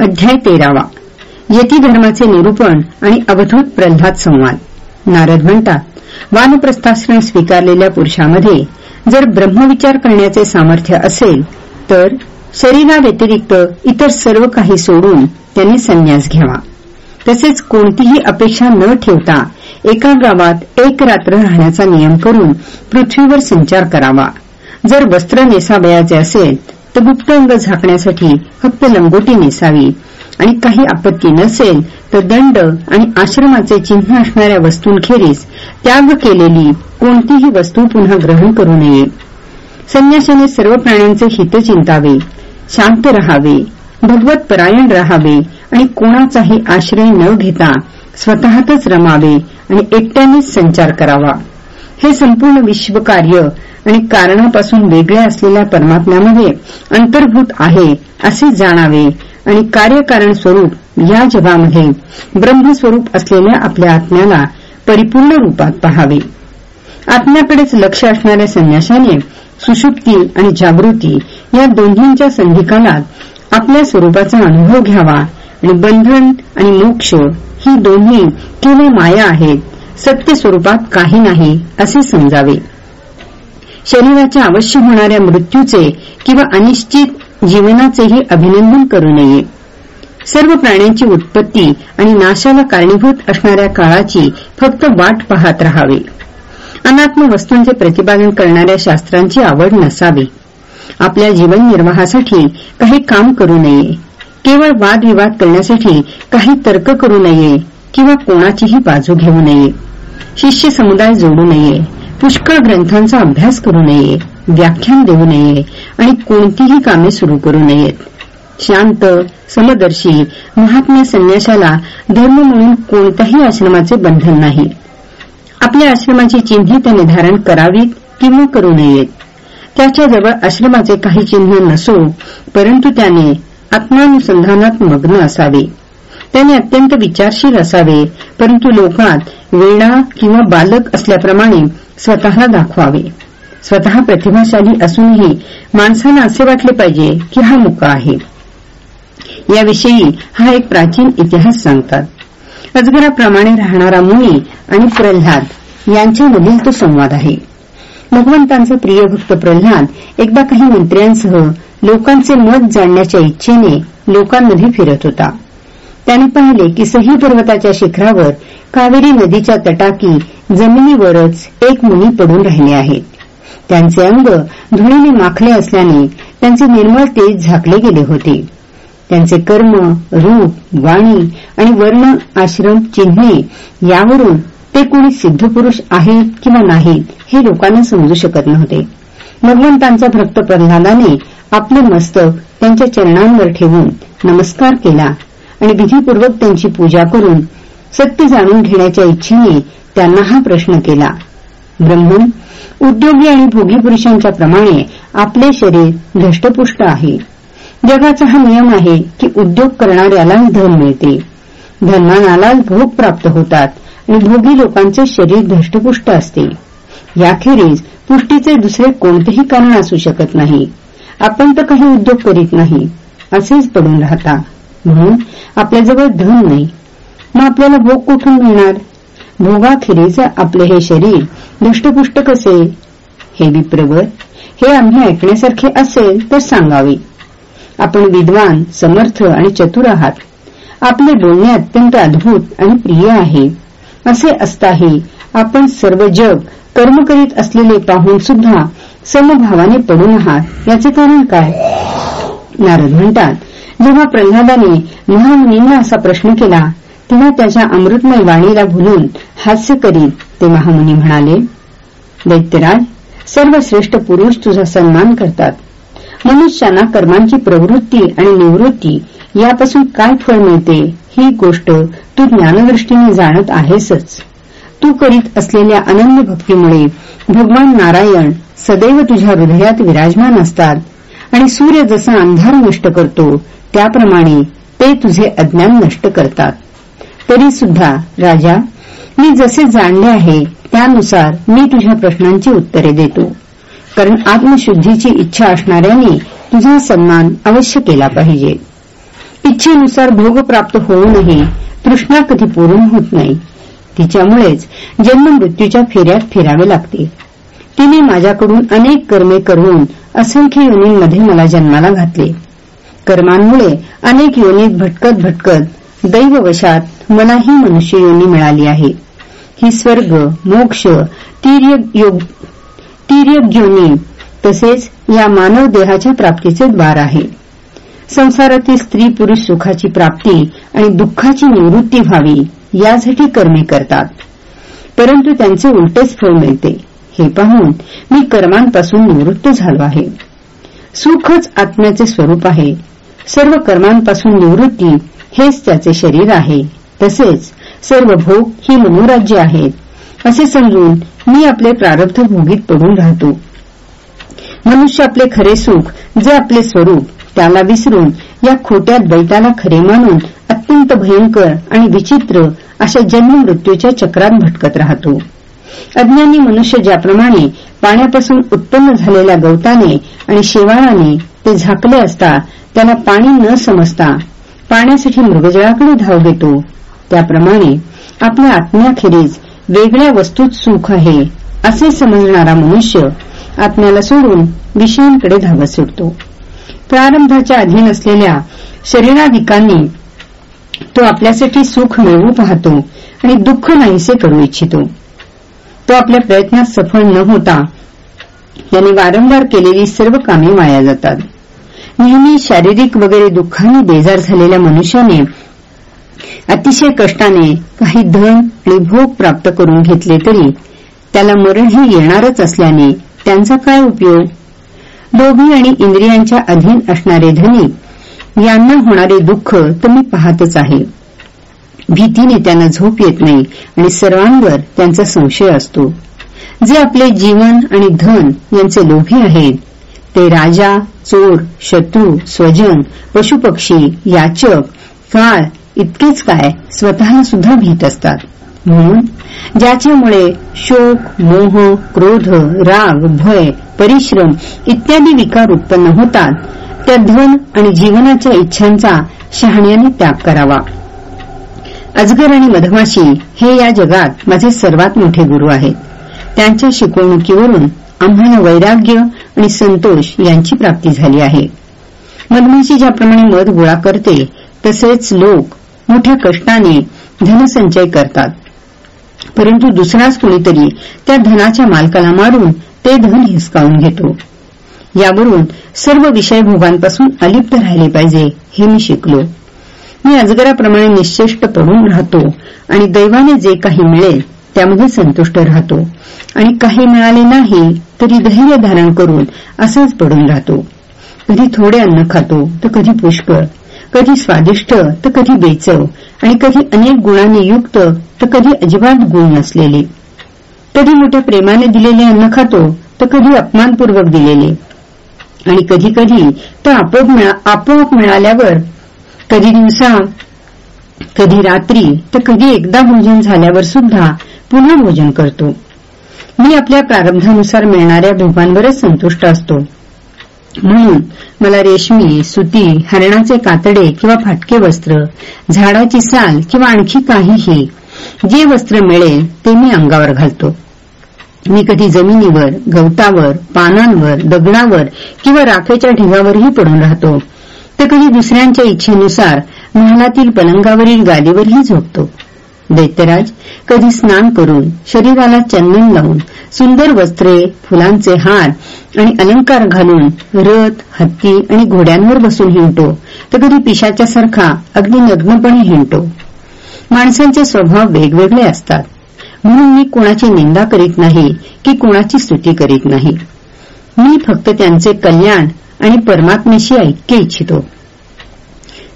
अध्याय तेरावा. यती धर्माचे निरूपण आणि अवधूत प्रल्हाद संवाद. नारद म्हणतात वानप्रस्थाश्रम स्वीकारलेल्या पुरुषामध्ये जर ब्रह्मविचार करण्याचे सामर्थ्य असेल तर शरीराव्यतिरिक्त इतर सर्व काही सोडून त्यांनी संन्यास घ्यावा. तसेच कोणतीही अपेक्षा न ठेवता एका गावात एक रात्र राहण्याचा नियम करून पृथ्वीवर संचार करावा. जर वस्त्र नेसावयाचे असेल तर गुप्त अंग झाकण्यासाठी फक्त लंगोटी नेसावी. आणि काही आपत्ती नसेल तर दंड आणि आश्रमाचे चिन्ह असणाऱ्या वस्तूंखेरीज त्याग केलेली कोणतीही वस्तू पुन्हा ग्रहण करू नये. संन्याशाने सर्व प्राण्यांचे हित चिंतावे शांत रहावे भगवत परायण रहावे आणि कोणाचाही आश्रय न घेता स्वतःतच रमावे आणि एकट्यानेच संचार करावा. हे संपूर्ण विश्वकार्य आणि कारणापासून वेगळ्या असलेल्या परमात्म्यामध्ये अंतर्भूत आहे असे जाणावे आणि कार्यकारण स्वरूप या जगामध्ये ब्रह्मस्वरूप असलेल्या आपल्या आत्म्याला परिपूर्ण रूपात पहावे. आत्म्याकडेच लक्ष असणाऱ्या संन्याशाने सुषुप्ती आणि जागृती या दोन्हींच्या संधिकालात आपल्या स्वरूपाचा अनुभव घ्यावा आणि बंधन आणि मोक्ष ही दोन्ही केवळ माया आहेत. सत्य स्वरूपात काही नाही असे समजावे. शरीराच्या अवश्य होणाऱ्या मृत्यूचे किंवा अनिश्चित जीवनाचेही अभिनंदन करू नये. सर्व प्राण्यांची उत्पत्ती आणि नाशाला कारणीभूत असणाऱ्या काळाची फक्त वाट पाहत राहावे. अनात्म वस्तूंचे प्रतिपादन करणाऱ्या शास्त्रांची आवड नसावी. आपल्या जीवन निर्वाहासाठी काही काम करू नये. केवळ वादविवाद करण्यासाठी काही तर्क करू नये. किंवा कोणाचीही बाजू घेऊ नये. शिष्य समुदाय जोडू नये. पुष्कळ ग्रंथांचा अभ्यास करू नये. व्याख्यान देऊ नये. आणि कोणतीही कामे सुरू करू नयेत. शांत समदर्शी महात्म्य संन्याशाला धर्म म्हणून कोणत्याही आश्रमाचे बंधन नाही. आपल्या आश्रमाची चिन्हे त्याने धारण करावीत किंवा करू नयेत. त्याच्याजवळ आश्रमाचे काही चिन्ह नसो परंतु त्याने आत्मानुसंधानात मग्न असावे. त्याने अत्यंत विचारशील असावे परंतु लोकात वेळा किंवा बालक असल्याप्रमाणे स्वतःला दाखवावे. स्वतः प्रतिभाशाली असूनही माणसाला असे वाटले पाहिजे की हा मुका आहे. याविषयी हा एक प्राचीन इतिहास सांगतात. अजगराप्रमाणे राहणारा मुनी आणि प्रल्हाद यांच्यामधील तो संवाद आहे. भगवंतांचा प्रिय भक्त प्रल्हाद एकदा काही मंत्र्यांसह लोकांचे मत जाणण्याच्या इच्छेने लोकांमध्ये फिरत होता. त्याने पाहिले की सही पर्वताच्या शिखरावर कावेरी नदीच्या तटाकी जमिनीवरच एक मुनी पडून राहिले आहेत. त्यांचे अंग धुळीने माखले असल्याने त्यांचे निर्मळ तेज झाकले गेले होते. त्यांचे कर्म रूप वाणी आणि वर्ण आश्रम चिन्हे यावरून ते कोणी सिद्धपुरुष आहेत किंवा नाहीत हे लोकांना समजू शकत नव्हते. भगवंतांचा भक्त प्रल्हादाने आपले मस्तक त्यांच्या चरणांवर ठेवून नमस्कार केला आणि विधीपूर्वक त्यांची पूजा करून सत्य जाणून घेण्याच्या इच्छेने त्यांना हा प्रश्न केला. ब्रह्मन उद्योगी आणि भोगी पुरुषांच्या प्रमाणे आपले शरीर धष्टपुष्ट आहे. जगाचा हा नियम आहे की उद्योग करणाऱ्यालाच धन मिळते. धनानालाच भोग प्राप्त होतात आणि भोगी लोकांचे शरीर धष्टपुष्ट असते. याखेरीज पुष्टीचे दुसरे कोणतेही कारण असू शकत नाही. आपण तर काही उद्योग करीत नाही. असेच पडून राहता. म्हणून आपल्याजवळ धन नाही. मग आपल्याला भोग कुठून मिळणार? भोगाखेरीज आपले हे शरीर दष्टपुष्ट कसे? हे विप्रवर हे आम्ही ऐकण्यासारखे असेल तर सांगावे. आपण विद्वान समर्थ आणि चतुर आहात. आपले बोलणे अत्यंत अद्भुत आणि प्रिय आहे. असे असताही आपण सर्व जग कर्म करीत असलेले पाहून सुद्धा समभावाने पडून आहात. याचे कारण काय? नारद म्हणतात. जेव्हा प्रल्हादाने महामुनींना असा प्रश्न केला तेव्हा त्याच्या अमृतमय वाणीला भुलून हास्य करीत ते महामुनी म्हणाले दैत्यराज सर्वश्रेष्ठ पुरुष तुझा सन्मान करतात. मनुष्याना कर्मांची प्रवृत्ती आणि निवृत्ती यापासून काय फळ मिळते ही गोष्ट तू ज्ञानदृष्टीने जाणत आहेसच. तू करीत असलेल्या अनन्य भक्तीमुळे भगवान नारायण सदैव तुझ्या हृदयात विराजमान असतात. आणि सूर्य जसा अंधार नष्ट करतो त्याप्रमाणे ते तुझे अज्ञान नष्ट करतात. तरी सुद्धा राजा मी जसे जाणले आहे त्यानुसार मी तुझ्या प्रश्नांची उत्तरे देतो. कारण आत्मशुद्धीची इच्छा असणाऱ्याने तुझा सन्मान अवश्य केला पाहिजे. इच्छेनुसार भोग प्राप्त होऊनही तृष्णा कधी पूर्ण होत नाही. तिच्यामुळेच जन्म मृत्यूच्या फेऱ्यात फिरावे लागते. तिने माझ्याकडून अनेक कर्मे करून असंख्य योनींमध्ये मला जन्माला घातले. कर्मांमुळे अनेक योनीत भटकत भटकत दैववशात मलाही मनुष्य योनी मिळाली आहे. ही स्वर्ग मोक्ष योनी तसेच या मानव देहाच्या प्राप्तीचे द्वार आहे. संसारातील स्त्री पुरुष सुखाची प्राप्ती आणि दुःखाची निवृत्ती व्हावी यासाठी कर्मे करतात. परंतु त्यांचे उलटेच फळ मिळते. हे पाहून मी कर्मांपासून निवृत्त झालो आहे. सुखच आत्म्याचे स्वरूप आहे. सर्व कर्मांपासून निवृत्ती हेच त्याचे शरीर आहे. तसेच सर्व भोग ही मनोराज्य आहेत. असे समजून मी आपले प्रारब्ध भोगीत पडून राहतो. मनुष्य आपले खरे सुख जे आपले स्वरूप त्याला विसरून या खोट्या द्वैताला खरे मानून अत्यंत भयंकर आणि विचित्र अशा जन्म मृत्यूच्या चक्रात भटकत राहतो. अज्ञानी मनुष्य ज्याप्रमाणे पाण्यापासून उत्पन्न झालेल्या गवताने आणि शेवाळाने ते झाकले असता त्याला पाणी न समजता पाण्यासाठी मृगजळाकडे धाव घेतो. त्याप्रमाणे आपल्या आत्म्याखेरीज वेगळ्या वस्तूत सुख आहे असे समजणारा मनुष्य आत्म्याला सोडून विषयांकडे धावत सुटतो. प्रारंभाच्या अधीन असलेल्या शरीराधिकांनी तो आपल्यासाठी सुख मिळवू पाहतो आणि दुःख नाहीसे करू इच्छितो. तो आपल्या प्रयत्नात सफळ न होता याने वारंवार केलेली सर्व कामे वाया जातात. नेहमी शारीरिक वगैरे दुःखाने बेजार झालेल्या मनुष्याने अतिशय कष्टाने काही धन आणि भोग प्राप्त करून घेतले तरी त्याला मरणही येणारच असल्याने त्यांचा काय उपयोग? लोभी आणि इंद्रियांच्या अधीन असणारे धनी यांना होणारे दुःख तुम्ही पाहतच आहे. भीतीने त्यांना झोप येत नाही आणि सर्वांवर त्यांचा संशय असतो. जे आपले जीवन आणि धन यांचे लोभी आहेत ते राजा चोर शत्रू स्वजन पशुपक्षी याचक काळ इतकेच काय स्वतःला सुद्धा भीत असतात. म्हणून ज्याच्यामुळे शोक मोह क्रोध राग भय परिश्रम इत्यादी विकार उत्पन्न होतात त्या धन आणि जीवनाच्या इच्छांचा शहाण्याने त्याग करावा. अजगर आणि मधमाशी हे या जगात माझे सर्वात मोठे गुरु आहेत. त्यांच्या शिकवणुकीवरून आम्हाला वैराग्य आणि संतोष यांची प्राप्ती झाली आहे. मधमाशी ज्याप्रमाणे मध गोळा करते तसेच लोक मोठ्या कष्टाने धनसंचय करतात. परंतु दुसराच कुणीतरी त्या धनाच्या मालकाला मारून ते धन हिसकावून घेतो. यावरून सर्व विषय भोगांपासून अलिप्त राहिले पाहिजे हे मी शिकलो. मी अजगराप्रमाणे निश्चेष्ट पडून राहतो आणि दैवाने जे काही मिळेल त्यामध्ये संतुष्ट राहतो. आणि काही मिळाले नाही तरी धैर्य धारण करून असाच पडून राहतो. कधी थोडे अन्न खातो तर कधी पुष्कळ. कधी स्वादिष्ट तर कधी बेचव. आणि कधी अनेक गुणांनी युक्त तर कधी अजिबात गुण नसलेले. कधी मोठ्या प्रेमाने दिलेले अन्न खातो तर कधी अपमानपूर्वक दिलेले. आणि कधी कधी तर आपोआप मिळाल्यावर कधी दिवसा कधी रात्री तर कधी एकदा भोजन झाल्यावर सुद्धा पुन्हा भोजन करतो. मी आपल्या प्रारब्धानुसार मिळणाऱ्या भोगांवरच संतुष्ट असतो. म्हणून मला रेशमी सुती हरणाचे कातडे किंवा फाटके वस्त्र झाडाची साल किंवा आणखी काहीही जे वस्त्र मिळेल ते मी अंगावर घालतो. मी कधी जमिनीवर गवतावर पानांवर दगडावर किंवा राखेच्या ढिगावरही पडून राहतो. तर कधी दुसऱ्यांच्या इच्छेनुसार महालातील पलंगावरील गादीवरही झोपतो. दैत्यराज कधी स्नान करून शरीराला चंदन लावून सुंदर वस्त्रे फुलांचे हार आणि अलंकार घालून रथ हत्ती आणि घोड्यांवर बसून हिंडतो तर कधी पिशाच्यासारखा अगदी नग्नपणे हिंडतो. माणसांचे स्वभाव वेगवेगळे असतात. म्हणून मी कोणाची निंदा करीत नाही की कोणाची स्तुती करीत नाही. मी फक्त त्यांचे कल्याण आणि परमात्म्याशी ऐक्य इच्छितो.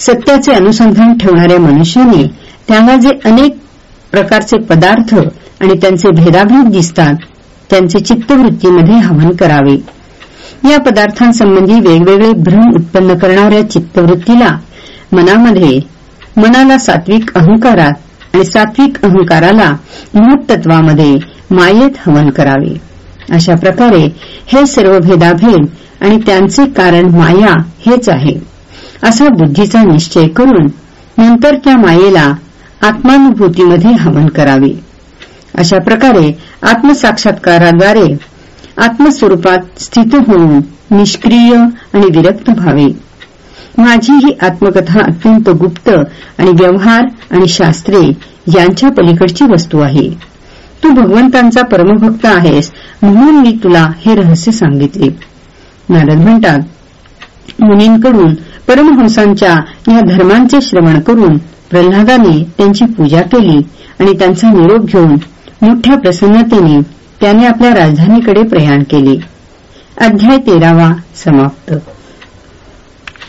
सत्याचे अनुसंधान ठेवणाऱ्या मनुष्याने त्यांना जे अनेक प्रकारचे पदार्थ आणि त्यांचे भेदाभेद दिसतात त्यांचे चित्तवृत्तीमध्ये हवन करावे. या पदार्थांसंबंधी वेगवेगळे भ्रम उत्पन्न करणाऱ्या चित्तवृत्तीला मनामध्ये मनाला सात्विक अहंकारात आणि सात्विक अहंकाराला महत्त्वामध्ये मायेत हवन करावे. अशा प्रकारे हे सर्व भेदाभेद आणि त्यांचे कारण माया हेच आहे. असा बुद्धीचा निश्चय करून नंतर त्या मायेला आत्मानुभूतीमध्ये हवन करावे. अशा प्रकारे आत्मसाक्षात्काराद्वारे आत्मस्वरूपात स्थित होऊन निष्क्रिय आणि विरक्त व्हावे. माझी ही आत्मकथा अत्यंत गुप्त आणि व्यवहार आणि शास्त्रे यांच्या पलीकडची वस्तू आहे. तू भगवंतांचा परमभक्त आहेस म्हणून मी तुला हे रहस्य सांगितले. नारद म्हणतात मुनींकडून परमहंसांच्या या धर्मांचे श्रवण करून प्रल्हादाने त्यांची पूजा केली आणि त्यांचा निरोप घेऊन मोठ्या प्रसन्नतेने त्याने आपल्या राजधानीकडे प्रयाण केले. अध्याय तेरावा समाप्त.